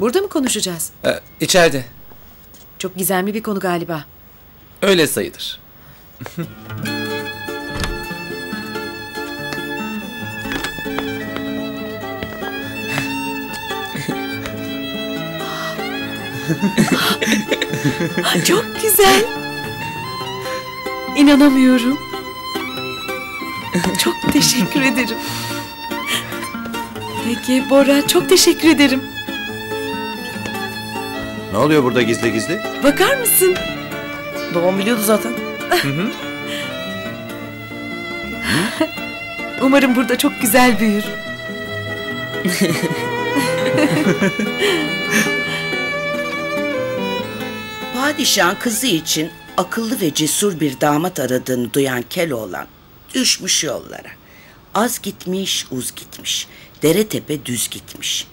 Burada mı konuşacağız? Ee, içeride. Çok gizemli bir konu galiba. Öyle sayılır. Çok güzel. İnanamıyorum. Çok teşekkür ederim. Peki Bora çok teşekkür ederim. Ne oluyor burada gizli gizli? Bakar mısın? Babam biliyordu zaten. Umarım burada çok güzel büyür. Padişahın kızı için akıllı ve cesur bir damat aradığını duyan Keloğlan düşmüş yollara. Az gitmiş, uz gitmiş. Dere tepe düz gitmiş.